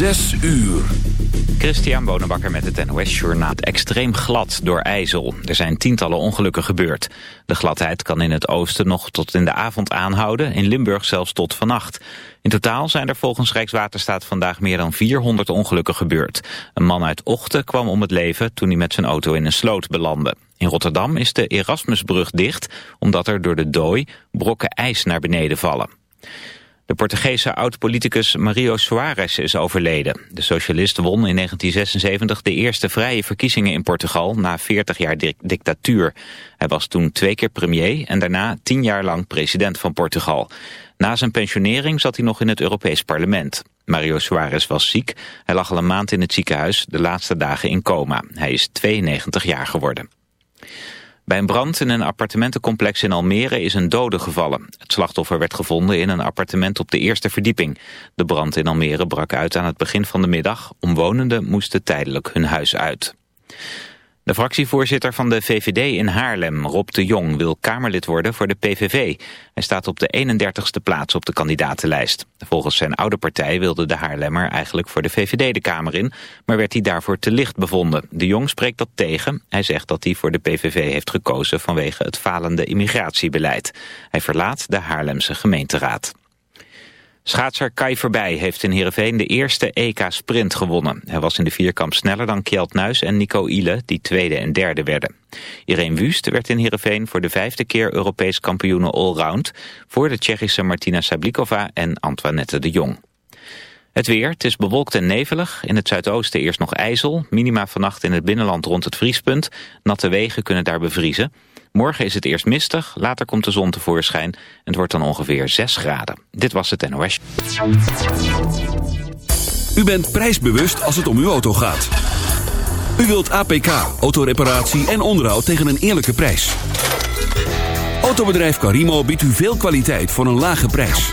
Zes uur. Christian Bonenbakker met het NOS Journaal. Extreem glad door ijzel. Er zijn tientallen ongelukken gebeurd. De gladheid kan in het oosten nog tot in de avond aanhouden. In Limburg zelfs tot vannacht. In totaal zijn er volgens Rijkswaterstaat vandaag meer dan 400 ongelukken gebeurd. Een man uit Ochten kwam om het leven toen hij met zijn auto in een sloot belandde. In Rotterdam is de Erasmusbrug dicht omdat er door de dooi brokken ijs naar beneden vallen. De Portugese oud-politicus Mario Soares is overleden. De socialist won in 1976 de eerste vrije verkiezingen in Portugal na 40 jaar dictatuur. Hij was toen twee keer premier en daarna tien jaar lang president van Portugal. Na zijn pensionering zat hij nog in het Europees parlement. Mario Soares was ziek. Hij lag al een maand in het ziekenhuis, de laatste dagen in coma. Hij is 92 jaar geworden. Bij een brand in een appartementencomplex in Almere is een dode gevallen. Het slachtoffer werd gevonden in een appartement op de eerste verdieping. De brand in Almere brak uit aan het begin van de middag. Omwonenden moesten tijdelijk hun huis uit. De fractievoorzitter van de VVD in Haarlem, Rob de Jong, wil Kamerlid worden voor de PVV. Hij staat op de 31ste plaats op de kandidatenlijst. Volgens zijn oude partij wilde de Haarlemmer eigenlijk voor de VVD de Kamer in, maar werd hij daarvoor te licht bevonden. De Jong spreekt dat tegen. Hij zegt dat hij voor de PVV heeft gekozen vanwege het falende immigratiebeleid. Hij verlaat de Haarlemse gemeenteraad. Schaatser Kai Verbij heeft in Heerenveen de eerste EK-sprint gewonnen. Hij was in de vierkamp sneller dan Kjeld Nuis en Nico Ile, die tweede en derde werden. Irene Wust werd in Heerenveen voor de vijfde keer Europees kampioene allround... voor de Tsjechische Martina Sablikova en Antoinette de Jong. Het weer, het is bewolkt en nevelig. In het zuidoosten eerst nog ijzel. Minima vannacht in het binnenland rond het vriespunt. Natte wegen kunnen daar bevriezen. Morgen is het eerst mistig, later komt de zon tevoorschijn... en het wordt dan ongeveer 6 graden. Dit was het NOS. U bent prijsbewust als het om uw auto gaat. U wilt APK, autoreparatie en onderhoud tegen een eerlijke prijs. Autobedrijf Carimo biedt u veel kwaliteit voor een lage prijs.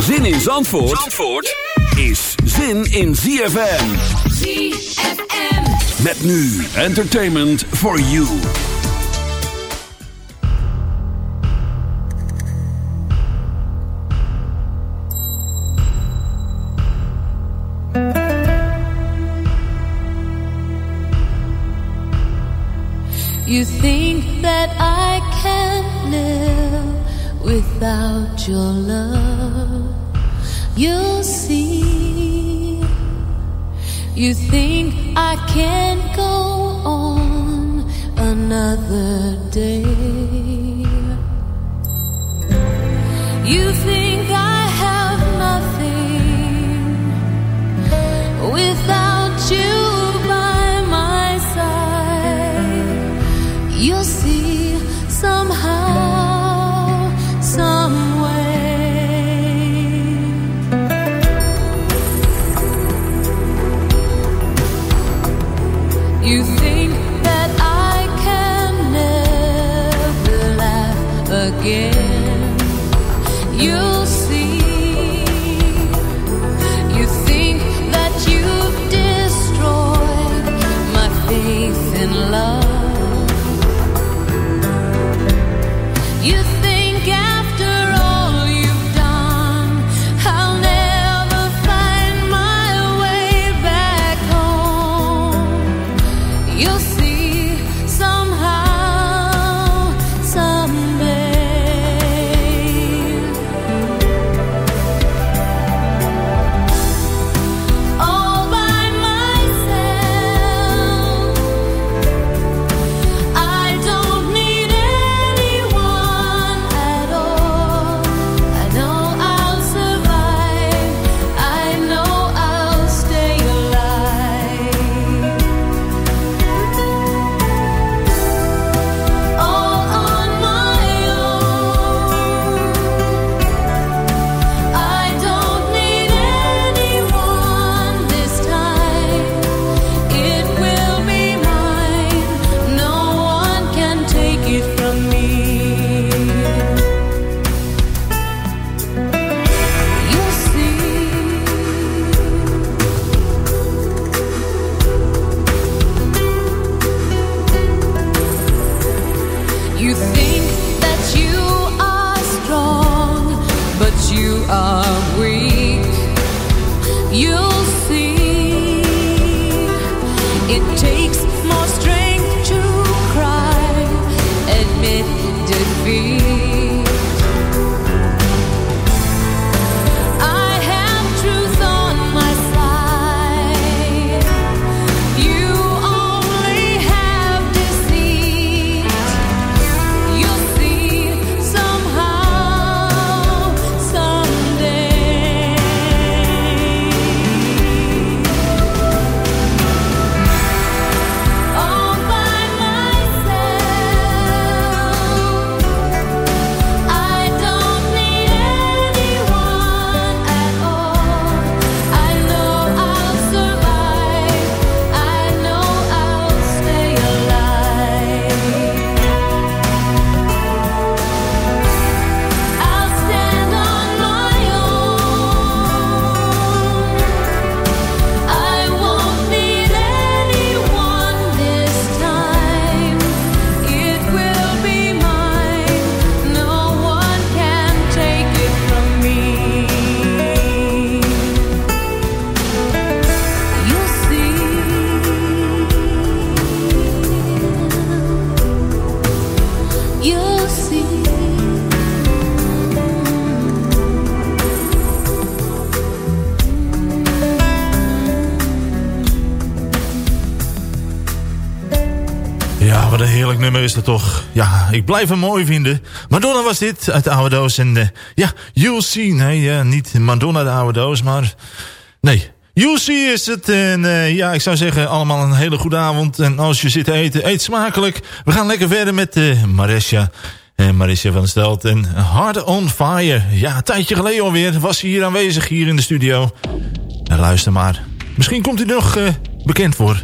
Zin in Zandvoort, Zandvoort is zin in ZFM. ZFM. Met nu entertainment for you. You think that I can live without your love? You'll see. You think I can't go on another day? You think are is dat toch... Ja, ik blijf hem mooi vinden. Madonna was dit uit de oude doos. En uh, ja, You'll See. Nee, uh, niet Madonna de oude doos, maar... Nee, You'll See is het. En uh, ja, ik zou zeggen allemaal een hele goede avond. En als je zit te eten, eet smakelijk. We gaan lekker verder met uh. En Marisha van Stelt en Hard on Fire. Ja, een tijdje geleden alweer was ze hier aanwezig hier in de studio. En luister maar. Misschien komt hij nog bekend voor.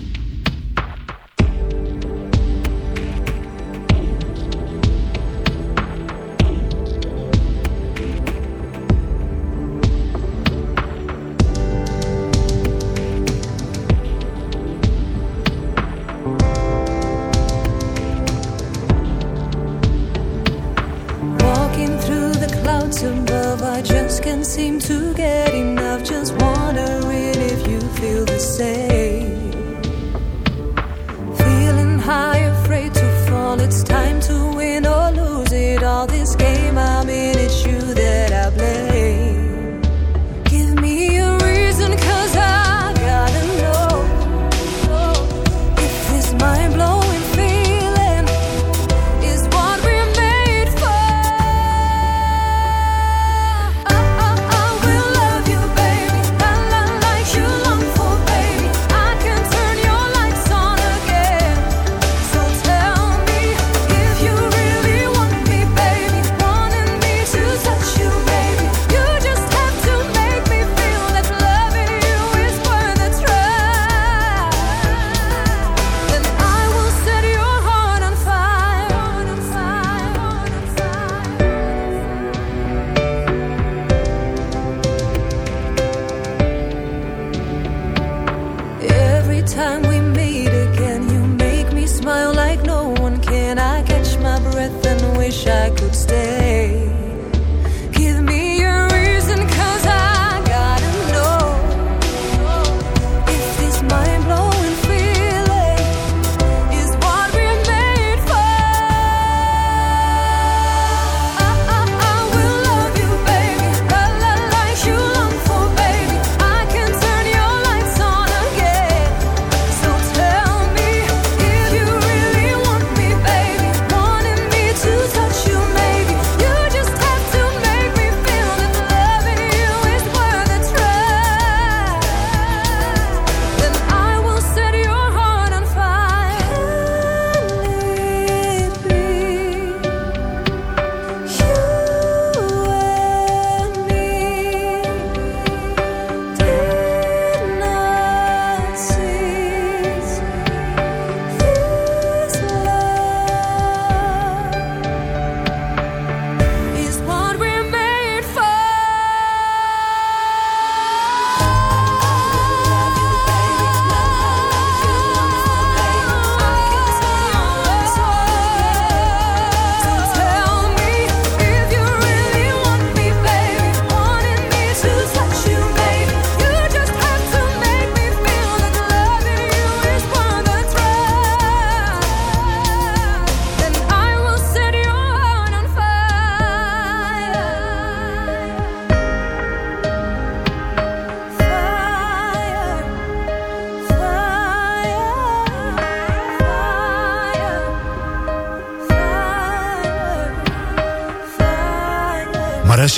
breath and wish I could stay.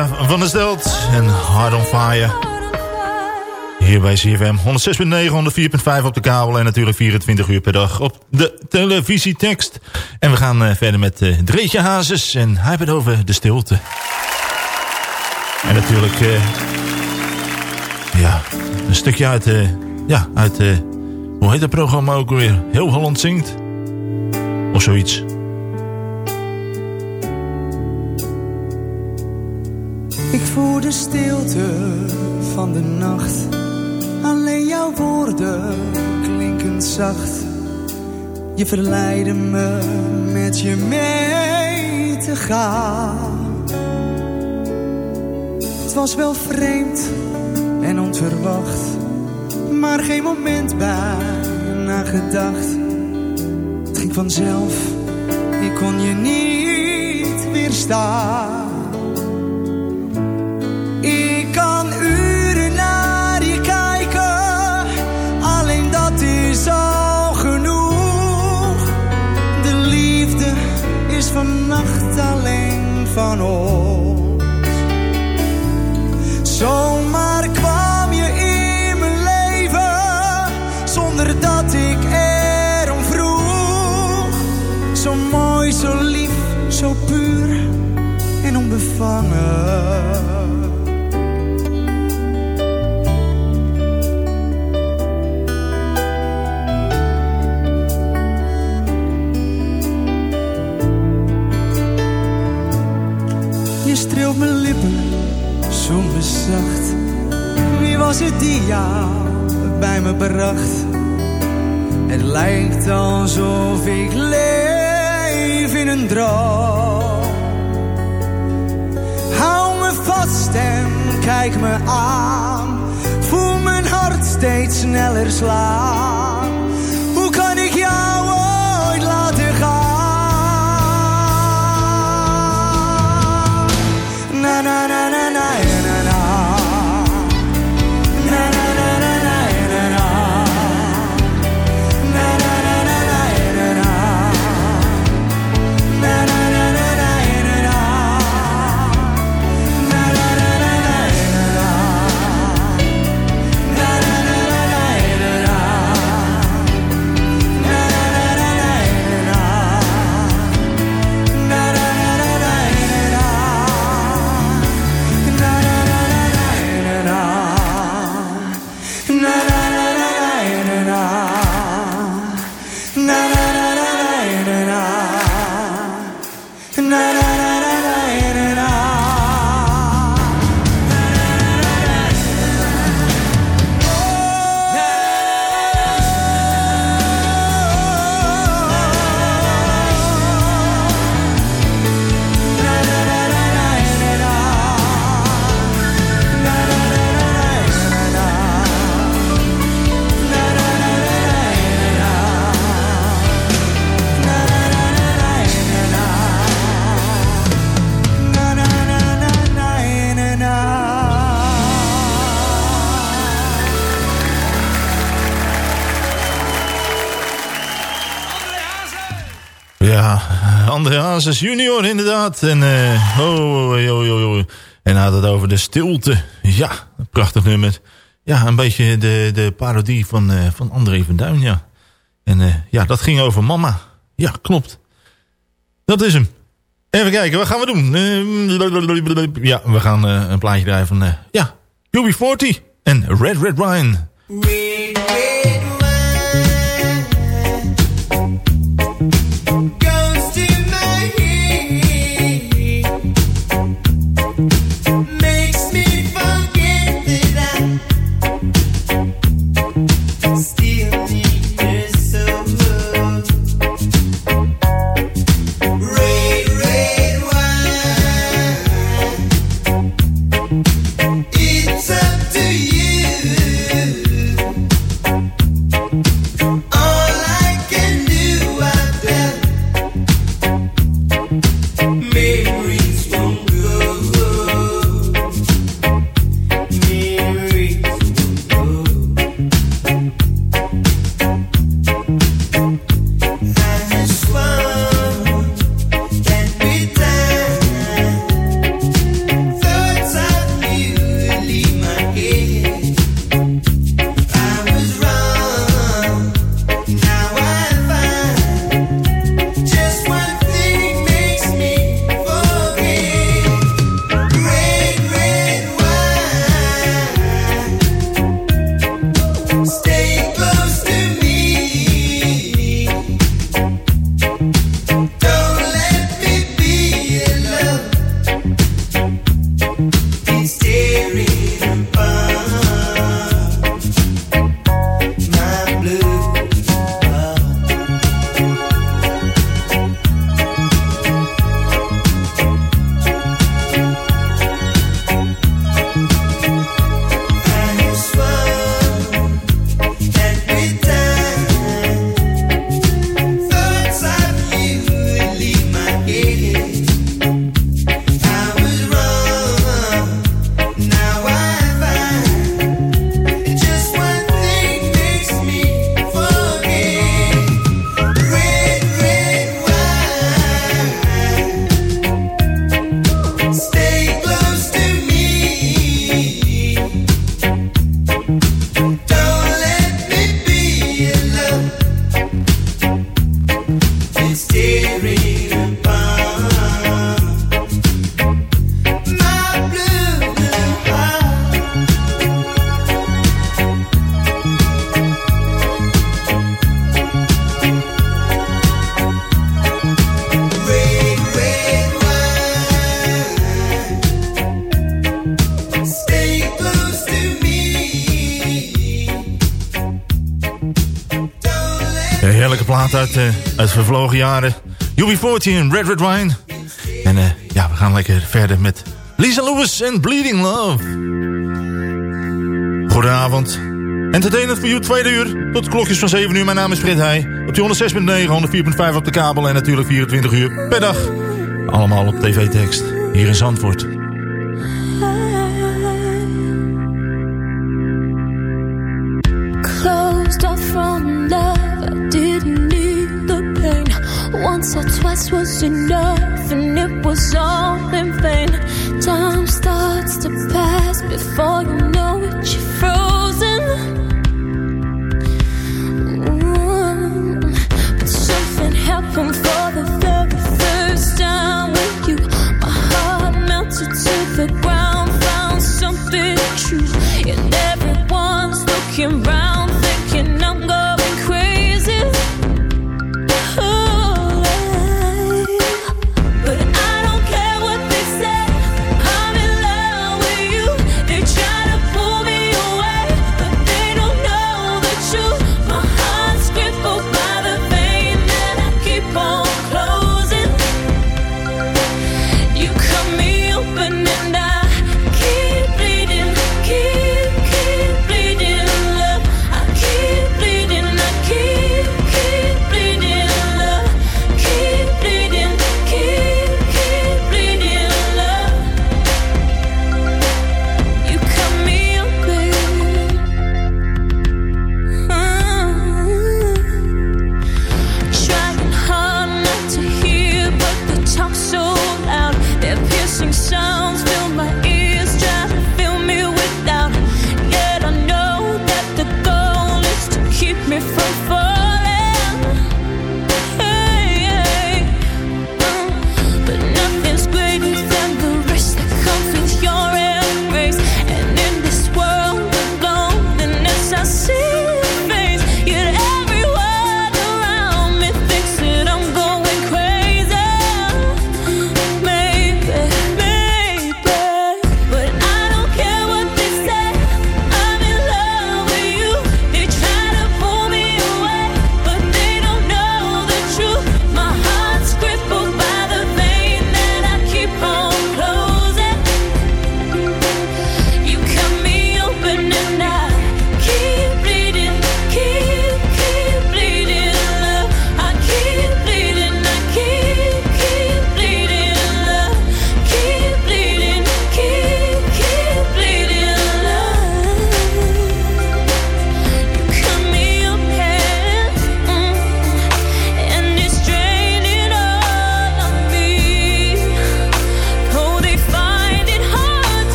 Van der Stelt en Hard on Fire. Hier bij CFM 106.9, 104.5 op de kabel en natuurlijk 24 uur per dag op de televisietekst. En we gaan uh, verder met uh, Dreetje Hazes en hij het over de stilte. En natuurlijk, uh, ja, een stukje uit, ja, uit, hoe heet het programma ook weer? Heel Holland zingt? Of zoiets. Voel de stilte van de nacht. Alleen jouw woorden klinken zacht. Je verleidde me met je mee te gaan. Het was wel vreemd en onverwacht. Maar geen moment bij nagedacht. Het ging vanzelf, ik kon je niet weerstaan. Van ons. Zomaar kwam je in mijn leven, zonder dat ik erom vroeg. Zo mooi, zo lief, zo puur en onbevangen. Zacht. Wie was het die jou bij me bracht? Het lijkt alsof ik leef in een droom. Hou me vast en kijk me aan. Voel mijn hart steeds sneller slaan. Hazes junior inderdaad. En, oh, oh, oh, en had het over de stilte. Ja, prachtig nummer. Ja, een beetje de, de parodie van, uh, van André van Duin, ja. En uh, ja, dat ging over mama. Ja, klopt. Dat is hem. Even kijken, wat gaan we doen? Uh, ja, we gaan een plaatje draaien van... ja, UB40 en Red Red Wine. jaren. UB40 en Red Red Wine. En eh, ja, we gaan lekker verder met Lisa Lewis en Bleeding Love. Goedenavond. Entertainment voor u, tweede uur. Tot de klokjes van 7 uur. Mijn naam is Fred Heij. Op die 106.9, 104.5 op de kabel en natuurlijk 24 uur per dag. Allemaal op tv-tekst. Hier in Zandvoort. for you.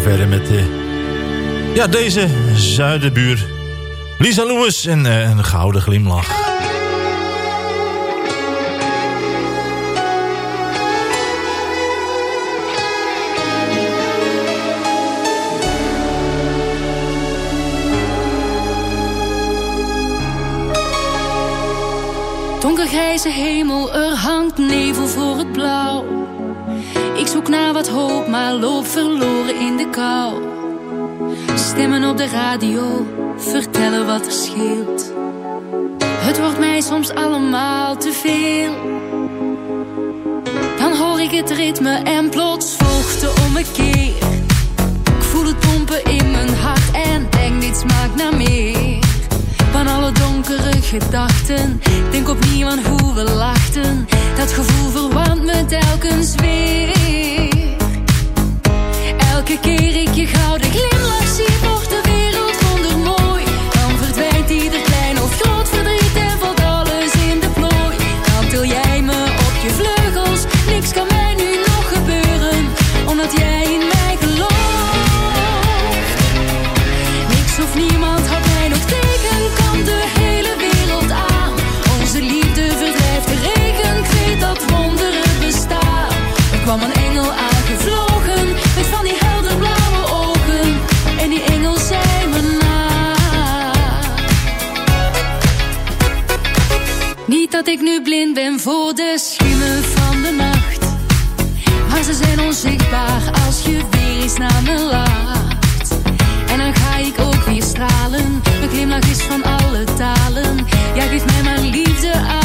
gaan verder met eh, ja, deze zuidenbuur. Lisa Lewis en eh, een gouden glimlach. Donkergrijze hemel, er hangt nevel voor het blauw. Ik zoek naar wat hoop, maar loop verloren in de kou. Stemmen op de radio, vertellen wat er scheelt. Het wordt mij soms allemaal te veel. Dan hoor ik het ritme en plots volgt de ommekeer. Ik voel het pompen in mijn hart en denk, dit smaakt naar meer. Van alle donkere gedachten, denk opnieuw aan hoe we lachten. Dat gevoel verwarmt me telkens weer. Elke keer ik je gouden glimlach zie, wordt de kwam een engel aangevlogen, met van die helderblauwe ogen. En die engel zei me na. Niet dat ik nu blind ben voor de schimmen van de nacht. Maar ze zijn onzichtbaar als je weer eens naar me lacht. En dan ga ik ook weer stralen. Mijn glimlach is van alle talen. Jij geeft mij maar liefde aan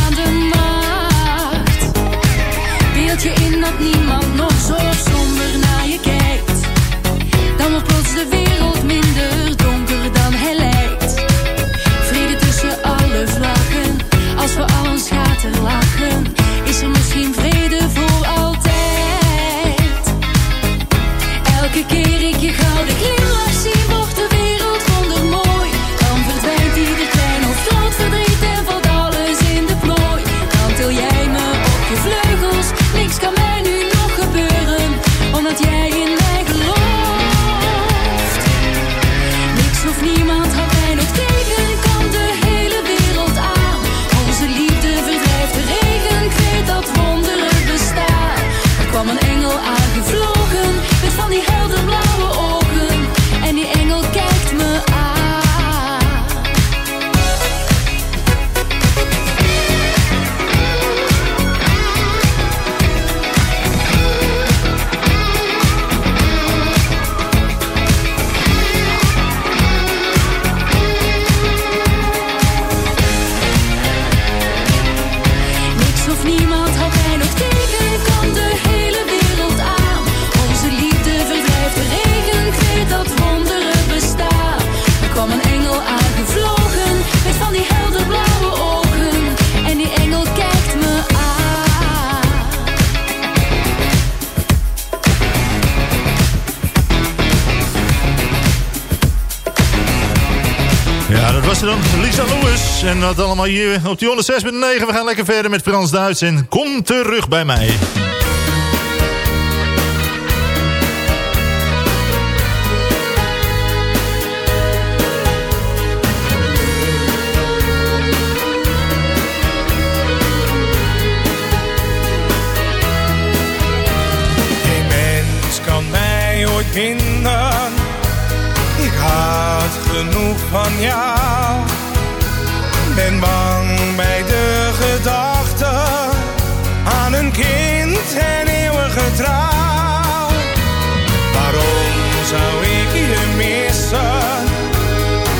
Dat allemaal hier op die 106.9. We gaan lekker verder met Frans-Duits. En kom terug bij mij. Vinden. Ik had genoeg van jou. Ben bang bij de gedachte aan een kind en eeuwige trouw. Waarom zou ik je missen?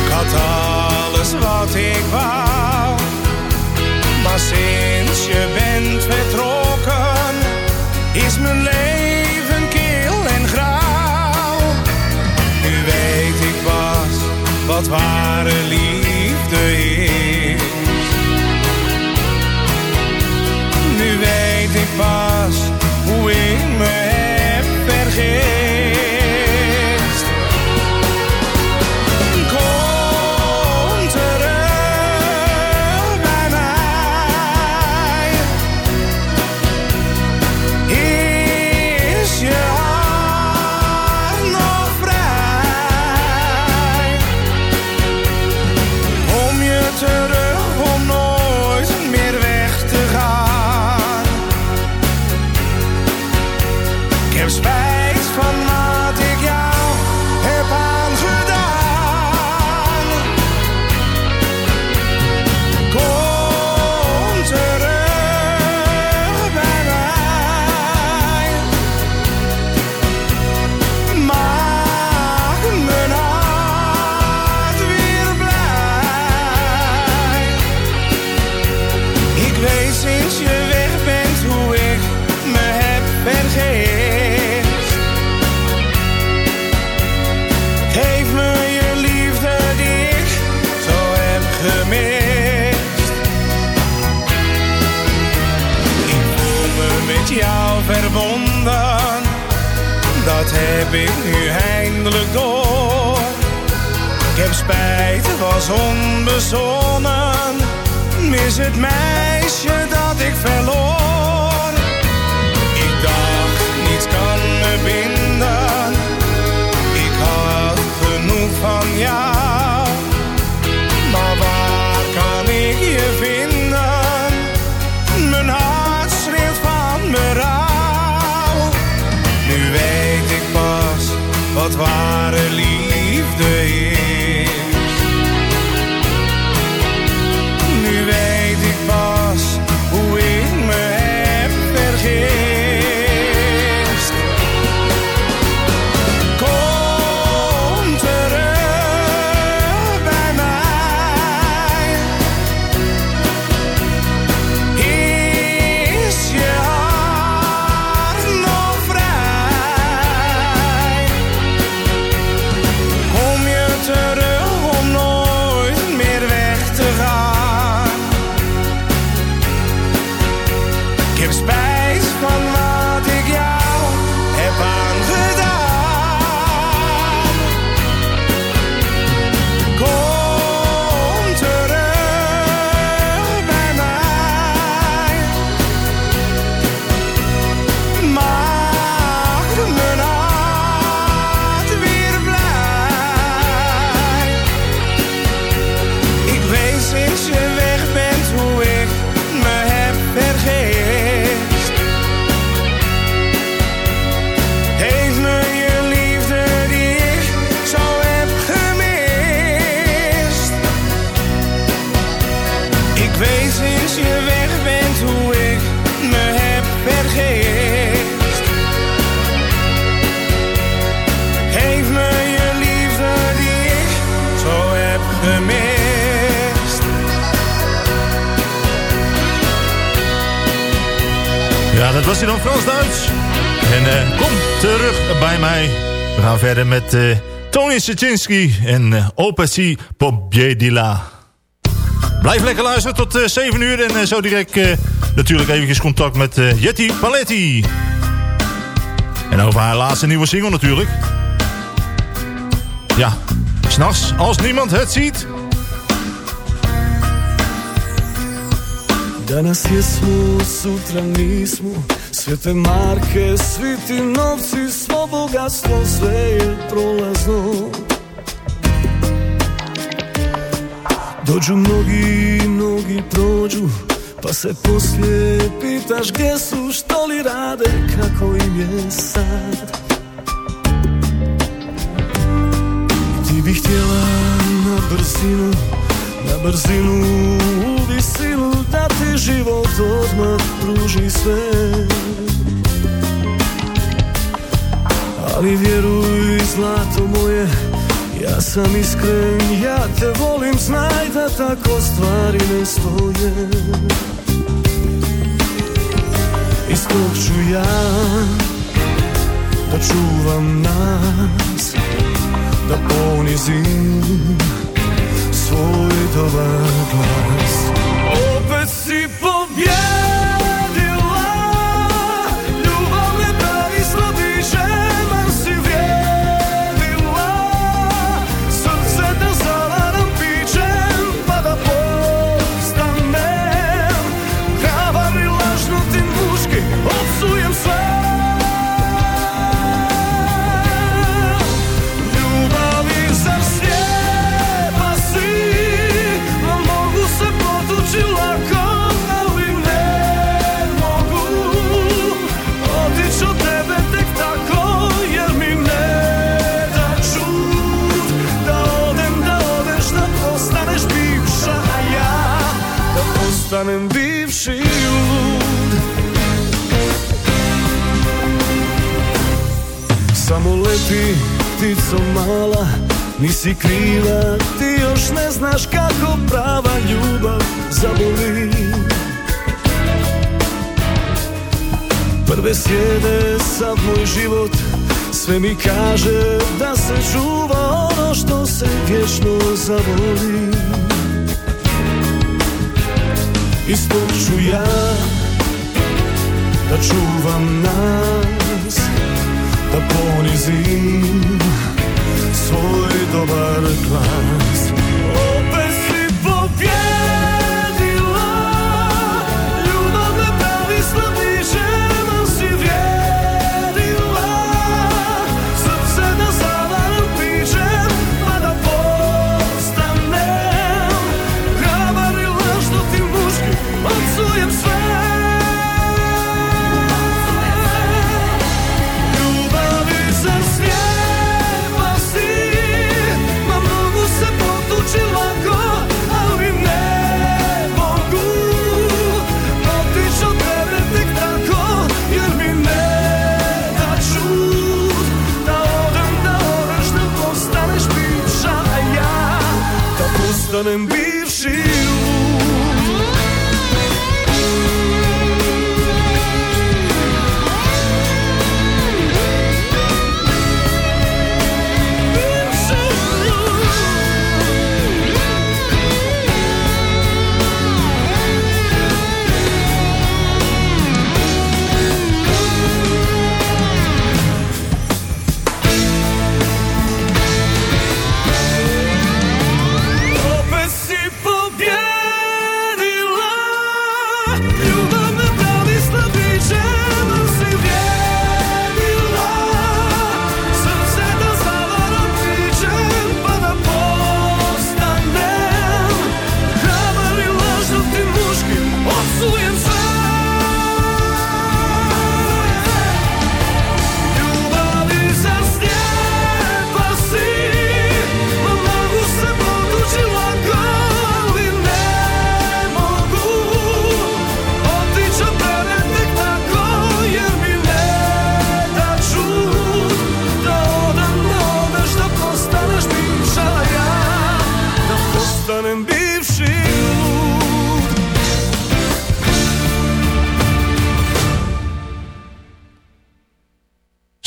Ik had alles wat ik wou. Maar sinds je bent vertrokken, is mijn leven kil en grauw. Nu weet ik pas wat ware heb ik nu eindelijk door. Ik heb spijt, het was onbezonnen. Mis het meisje dat ik verloor. Wat ware liefde was dan Frans-Duits. En eh, kom terug bij mij. We gaan verder met eh, Tony Sichinski en uh, Pobjedila. Blijf lekker luisteren tot eh 7 uur. En zo direct natuurlijk eventjes contact met Jetty Paletti. En over haar laatste nieuwe single natuurlijk. Ja, s'nachts als niemand het ziet... Danas jesmo, sutra nismo Sve te marke, svi ti novci Svo bogatstvo, sve je prolazno. Dođu mnogi, mnogi prođu Pa se poslije pitaš gdje su, što li rade Kako im je sad. Ti bi htjela na brzinu Na brzinu u visinu Da ti život odmah pruži sve. Ali vjeruj zlato moje Ja sam iskren, ja te volim Znaj da tako stvari ne stoje. Iz tog ću ja Da čuvam nas Da ponizim słowy to banklas Ope si pobie Leti ptico mala Nisi kriva, ti još ne znaš kako prava ljubav zaboli. Prve sjede sav moj život Sve mi kaže da se čuva ono što se vječno zavoli. Isto ću ja da čuvam nas polisim Svoj dobar plan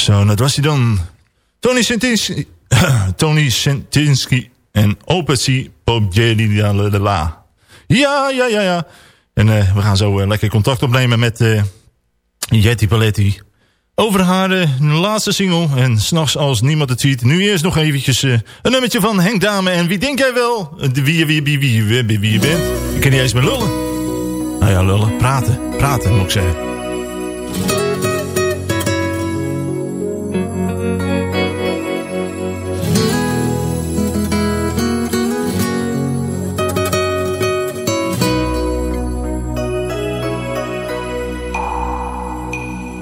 Zo, dat was hij dan. Tony Sentinski, Tony Sentinski en Opetsi Pobjedila. Ja, ja, ja, ja. En eh, we gaan zo eh, lekker contact opnemen met eh Jetty Paletti. Over haar laatste single. En s'nachts als niemand het ziet. Nu eerst nog eventjes een nummertje van Henk Dame. En wie denk jij wel? Wie, wie, wie, wie, wie, wie, wie je bent? Ik kan niet eens meer lullen. Nou ja, lullen. Praten. Praten moet ik zeggen.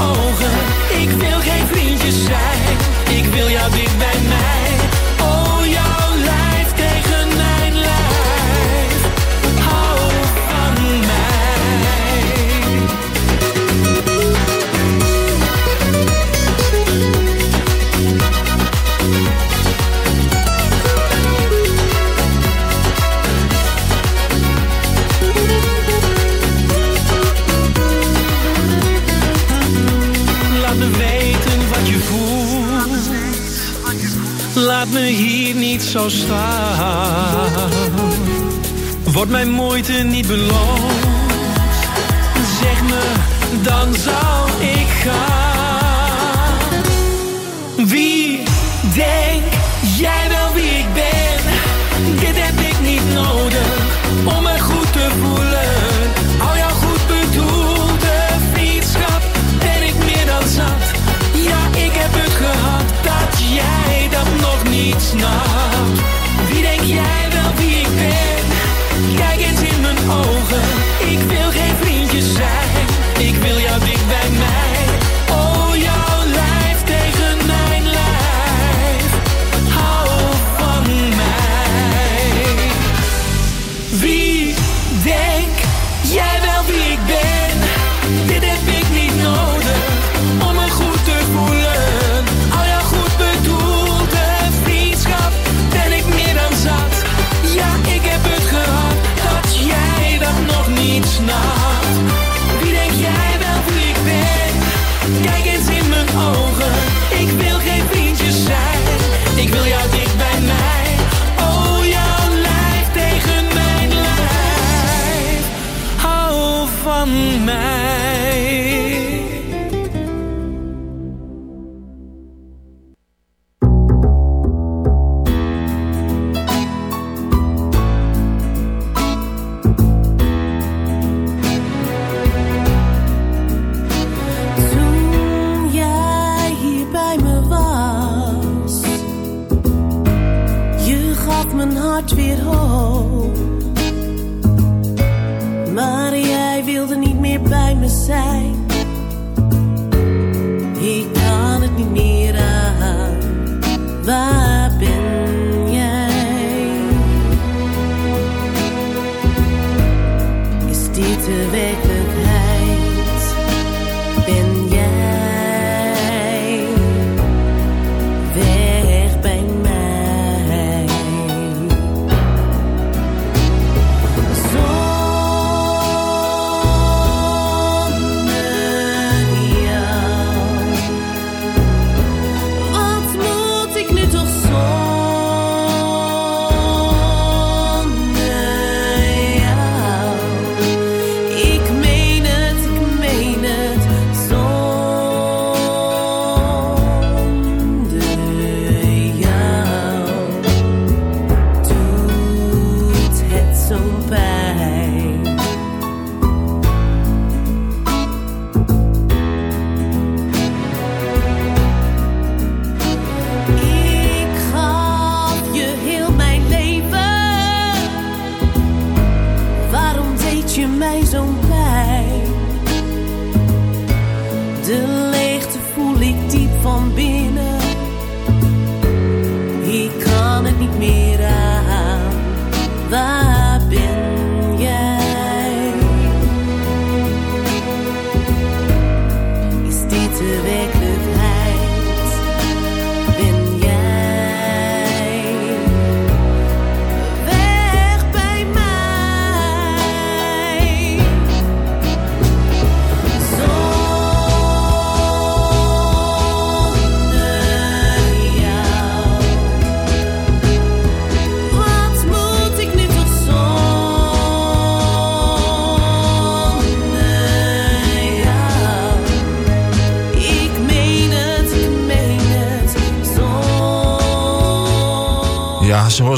eens in Wordt mijn moeite niet beloond? Zeg me, dan zou ik gaan. Wie denk jij wel wie ik ben? Dit heb ik niet nodig om me goed te voelen. Al jouw goed bedoelde vriendschap ben ik meer dan zat. Ja, ik heb het gehad dat jij dat nog niet snapt. Yeah.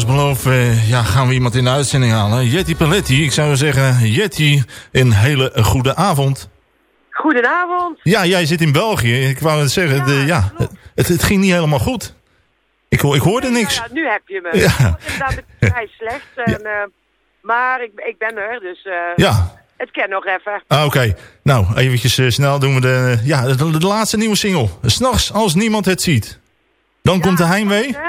Zoals beloofd eh, ja, gaan we iemand in de uitzending halen. Jetty Paletti, ik zou zeggen, Jetty, een hele goede avond. Goedenavond. Ja, jij zit in België. Ik wou het zeggen, de, ja, het, het ging niet helemaal goed. Ik, ik hoorde niks. Ja, nu heb je me. Ja. Het is vrij slecht. En, eh, maar ik, ik ben er, dus eh, Ja, het kan nog even. ah, oké. Nou, eventjes snel doen we de, ja, de, de laatste nieuwe single. S'nachts als niemand het ziet. Dan komt de heimwee. Dan,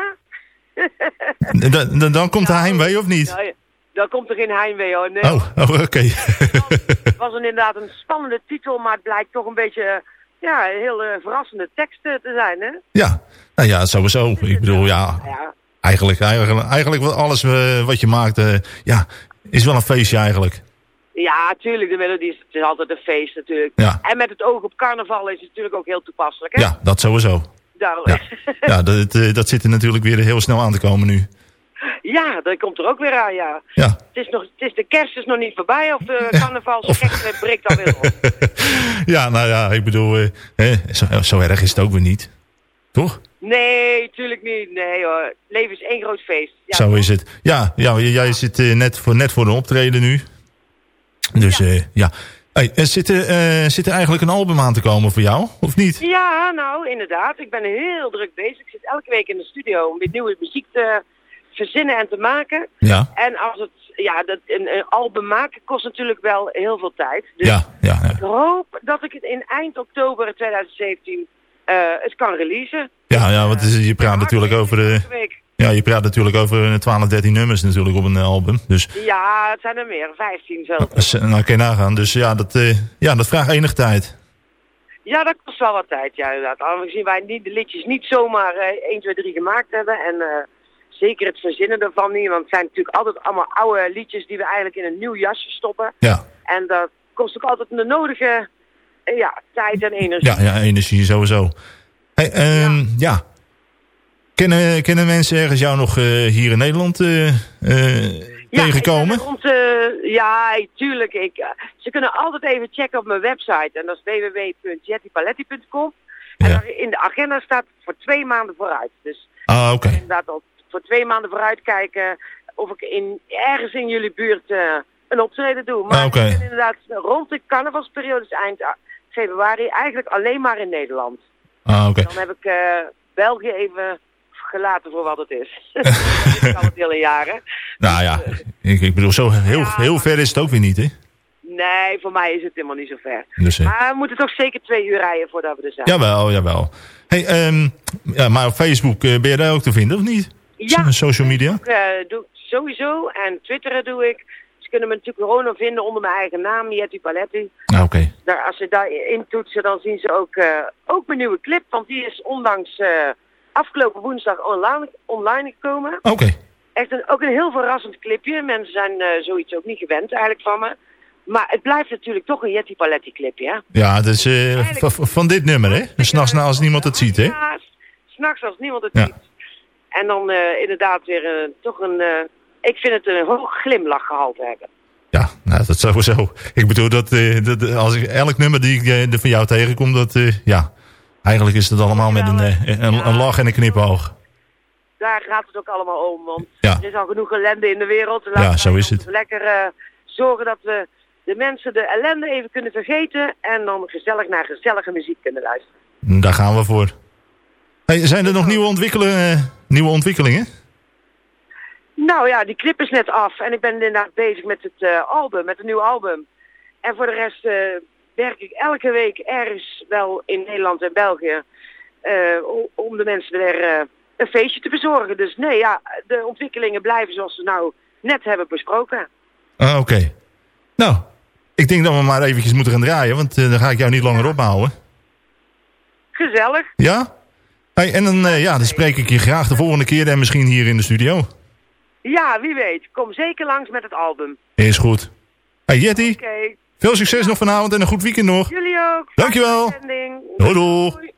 dan, dan komt de heimwee of niet? Nou, dan komt er geen heimwee hoor. Nee, Oh, oh oké. Het was een, inderdaad een spannende titel, maar het blijkt toch een beetje eh, ja, een heel eh, verrassende tekst eh, te zijn. Hè? ja, nou ja, sowieso. Ik bedoel, ja, Ja, eigenlijk, eigenlijk, eigenlijk wat alles eh, wat je maakt, ja, is wel een feestje eigenlijk. ja tuurlijk, de melodie is altijd een feest natuurlijk. Ja. En met het oog op carnaval is het natuurlijk ook heel toepasselijk. Hè? Ja, dat sowieso. Daarom. Ja, ja dat, eh, dat zit er natuurlijk weer heel snel aan te komen nu. Ja, dat komt er ook weer aan, ja. Ja. Het is, nog, het is de kerst is nog niet voorbij of de carnavalsgek breekt alweer op. ja, nou ja, ik bedoel, eh, zo, zo erg is het ook weer niet. Toch? Nee, tuurlijk niet. Nee hoor. Leven is één groot feest. Ja, zo is het. Ja, ja jij zit eh, net, voor, net voor een optreden nu. Dus ja. ja. Hey, er zit, er, eh, zit er eigenlijk een album aan te komen voor jou, of niet? Ja, nou inderdaad. Ik ben heel druk bezig. Ik zit elke week in de studio om weer nieuwe muziek te verzinnen en te maken. Ja. En als het, ja, dat, een, een album maken kost natuurlijk wel heel veel tijd. Dus Ja, ja, ja. ik hoop dat ik het in eind oktober 2017 eh, het kan releasen. Ja, ja, want je praat natuurlijk over de... Week. Ja, je praat natuurlijk over 12, 13 nummers natuurlijk op een eh, album. Dus Ja, het zijn er meer. 15 zelfs. nou kun je nagaan. Dus ja, dat, eh, ja, dat vraagt enig tijd. Ja, dat kost wel wat tijd, ja inderdaad. Aangezien wij niet, de liedjes niet zomaar eh 1, 2, 3 gemaakt hebben. En eh, zeker het verzinnen ervan niet. Want het zijn natuurlijk altijd allemaal oude liedjes die we eigenlijk in een nieuw jasje stoppen. Ja, En dat kost ook altijd de nodige eh, ja, tijd en energie. ja, ja energie sowieso. Hey, ehm, ja. Kennen, kennen mensen ergens jou nog eh, hier in Nederland eh, eh, Ja, tegenkomen? ik ja, tuurlijk. Ik, ze kunnen altijd even checken op mijn website. En dat is www.jettypaletti.com. En Ja. in de agenda staat voor twee maanden vooruit. Dus Ah, oké. inderdaad al voor twee maanden vooruit kijken of ik in, ergens in jullie buurt een optreden doe. Maar Ah, ik ben inderdaad rond de carnavalsperiode, dus eind februari, eigenlijk alleen maar in Nederland. Ah, oké. Dan heb ik België even gelaten voor wat het is. is al het hele jaren. Nou ja, ik, ik bedoel, zo heel, heel ver is het ook weer niet, hè? Nee, voor mij is het helemaal niet zo ver. Dus, eh, Maar we moeten toch zeker twee uur rijden voordat we er zijn. Jawel, jawel. Hey, ehm, ja, maar op Facebook eh, ben je daar ook te vinden, of niet? Ja. Social media? Eh, doe ik sowieso. En twitteren doe ik. Ze kunnen me natuurlijk gewoon nog vinden onder mijn eigen naam, Jetty Paletti. Ah, Oké. Als ze daarin toetsen, dan zien ze ook, eh, ook mijn nieuwe clip. Want die is ondanks eh, afgelopen woensdag online, online gekomen. Oké. Echt een, ook een heel verrassend clipje. Mensen zijn eh, zoiets ook niet gewend eigenlijk van me. Maar het blijft natuurlijk toch een Jetty Paletti clipje, hè? Ja, eh, van- dit nummer, hè? Dus S'nachts nou als niemand het ziet, hè? Ja, s- s'nachts als niemand het Ja. ziet. En dan eh, inderdaad weer toch een... ik vind het een hoog glimlachgehalte hebben. Ja, nou, dat sowieso. Ik bedoel, dat, dat, als ik elk nummer die ik van jou tegenkom, dat, ja... Eigenlijk is het allemaal met een, eh, een, een lach en een knipoog. Daar gaat het ook allemaal om. Want Ja. er is al genoeg ellende in de wereld. Ja, Laten zo wij is het. Lekker eh, zorgen dat we de mensen de ellende even kunnen vergeten. En dan gezellig naar gezellige muziek kunnen luisteren. Daar gaan we voor. Hey, zijn er nog nieuwe, ontwikkelen, eh, nieuwe ontwikkelingen? Nou ja, die clip is net af. En ik ben inderdaad bezig met het album, met een nieuw album. En voor de rest werk ik elke week ergens wel in Nederland en België. eh, om de mensen weer eh, een feestje te verzorgen. Dus nee, ja, de ontwikkelingen blijven zoals we nou net hebben besproken. Ah, Oké. Nou, ik denk dat we maar eventjes moeten gaan draaien, want eh, dan ga ik jou niet langer ophouden. Gezellig. Ja? Hey, en dan, ja, dan spreek ik je graag de volgende keer en misschien hier in de studio. Ja, wie weet. Kom zeker langs met het album. Is goed. Hey Jetty, Oké. Veel succes nog vanavond en een goed weekend nog. Jullie ook. Dankjewel. Doei doei.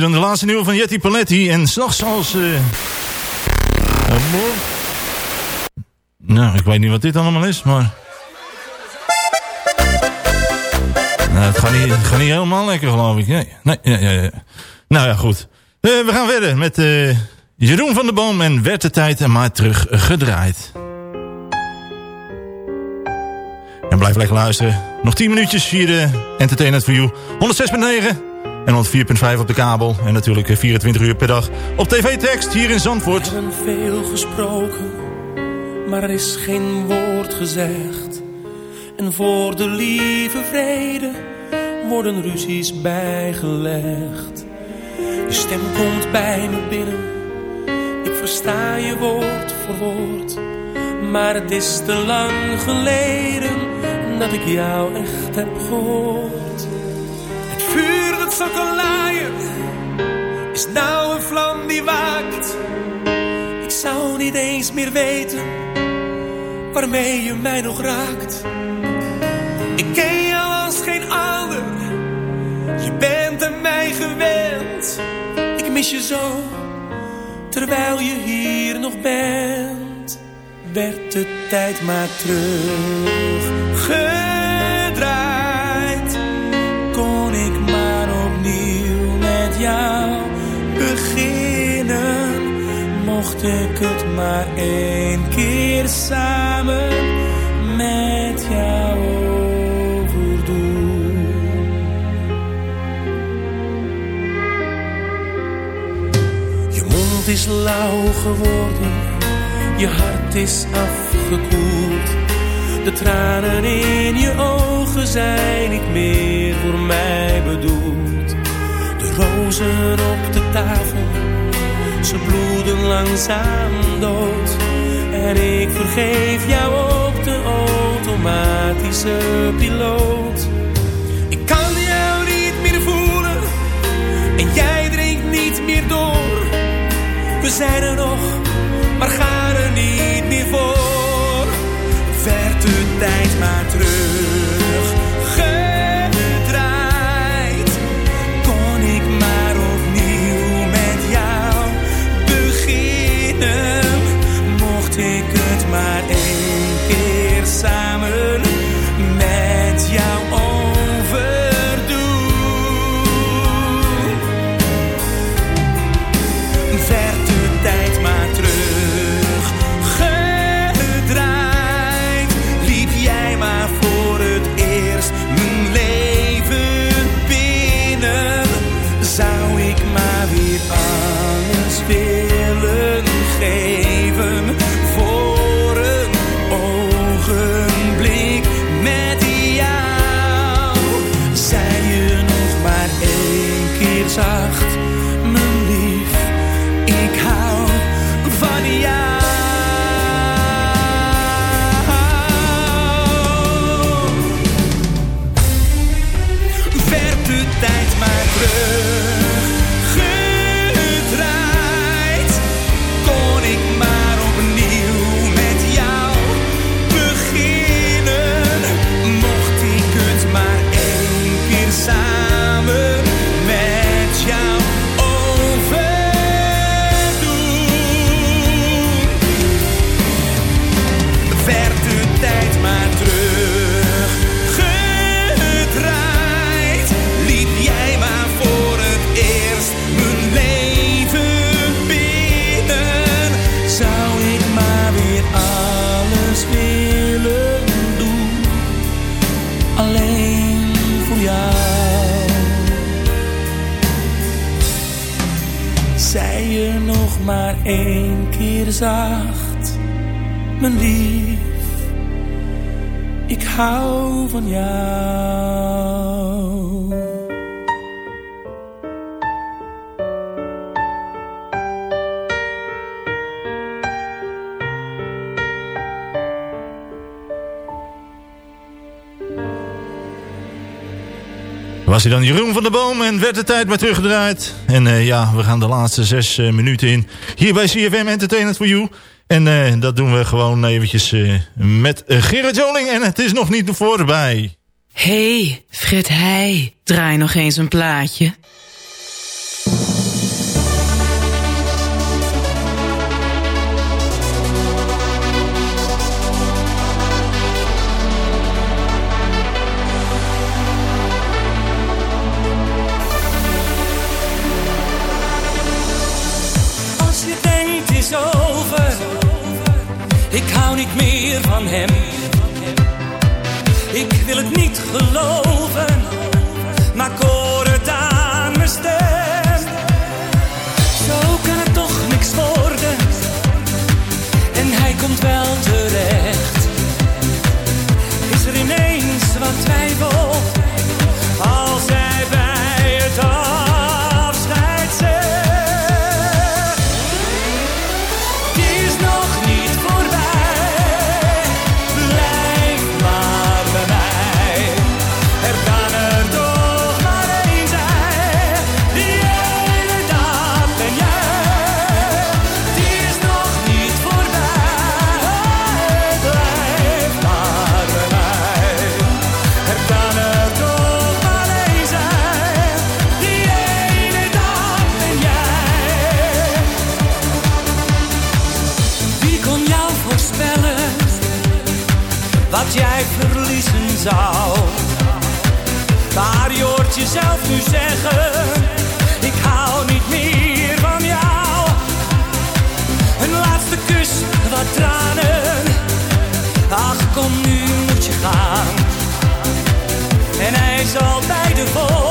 Dan de laatste nieuwe van Jetty Paletti. En s'nachts als... Uh... Nou, ik weet niet wat dit allemaal is, maar... Nou, het gaat niet, het gaat niet helemaal lekker, geloof ik. Nee, nee, ja, ja, ja. Nou ja, goed. Uh, we gaan verder met uh, Jeroen van der Boom en werd de tijd en maar terug gedraaid. En blijf lekker luisteren. Nog 10 minuutjes hier de Entertainment for You. 106.9 en 104.5 op de kabel. En natuurlijk 24 uur per dag op tv-tekst hier in Zandvoort. We hebben veel gesproken, maar er is geen woord gezegd. En voor de lieve vrede worden ruzies bijgelegd. Je stem komt bij me binnen, ik versta je woord voor woord. Maar het is te lang geleden dat ik jou echt heb gehoord. Is nou een vlam die waakt. Ik zou niet eens meer weten, waarmee je mij nog raakt. Ik ken jou als geen ander, je bent aan mij gewend. Ik mis je zo, terwijl je hier nog bent. Werd de tijd maar teruggedraaid. Beginnen. Mocht ik het maar één keer samen met jou overdoen. Je mond is lauw geworden, je hart is afgekoeld. De tranen in je ogen zijn niet meer voor mij bedoeld. Rozen op de tafel, ze bloeden langzaam dood. En ik vergeef jou op de automatische piloot. Ik kan jou niet meer voelen en jij drinkt niet meer door. We zijn er nog, maar gaan er niet meer voor. Werd de tijd maar terug Was hij dan Jeroen van der Boom en werd de tijd maar teruggedraaid. En uh, ja, we gaan de laatste zes uh, minuten in. Hier bij CFM Entertainment for You. En uh, dat doen we gewoon eventjes met Gerard Joling. En het is nog niet voorbij. hey, Fred Heij, draai nog eens een plaatje. Niet Maar je hoort jezelf nu zeggen: Ik hou niet meer van jou. Een laatste kus, wat tranen. Ach, kom nu moet je gaan. En hij zal bij de voordeur,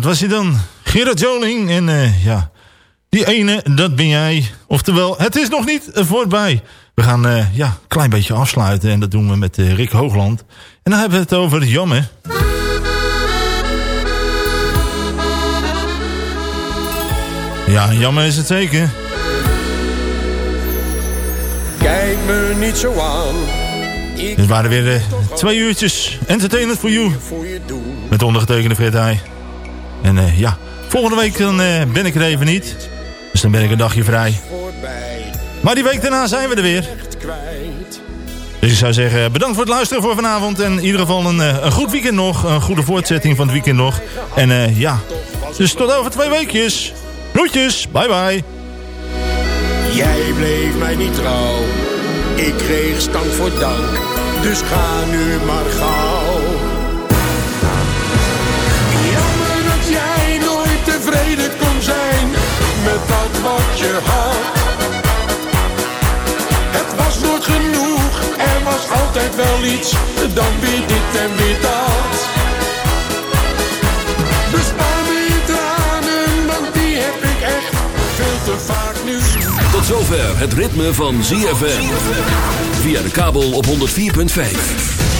dat was hij dan. Gerard Joling. En eh, ja, die ene, dat ben jij. Oftewel, het is nog niet voorbij. We gaan eh, ja, een klein beetje afsluiten. En dat doen we met eh, Rick Hoogland. En dan hebben we het over Jamme. Ja, jammer is het zeker. Kijk me niet zo aan. Dit waren weer twee uurtjes Entertainment for You. Met ondergetekende Fred Heij. En eh, ja, volgende week dan, eh, ben ik er even niet. Dus dan ben ik een dagje vrij. Maar die week daarna zijn we er weer. Dus ik zou zeggen, bedankt voor het luisteren voor vanavond. En in ieder geval een, eh, een goed weekend nog. Een goede voortzetting van het weekend nog. En ja, dus tot over twee weekjes. Groetjes, bye bye. Jij bleef mij niet trouw. Ik kreeg stank voor dank. Dus ga nu maar gauw. Tevreden kon zijn met dat wat je had. Het was nooit genoeg, er was altijd wel iets, dan weer dit en weer dat. Bespaar me je tranen, want die heb ik echt veel te vaak nu. Tot zover het ritme van ZFM. Via de kabel op 104.5.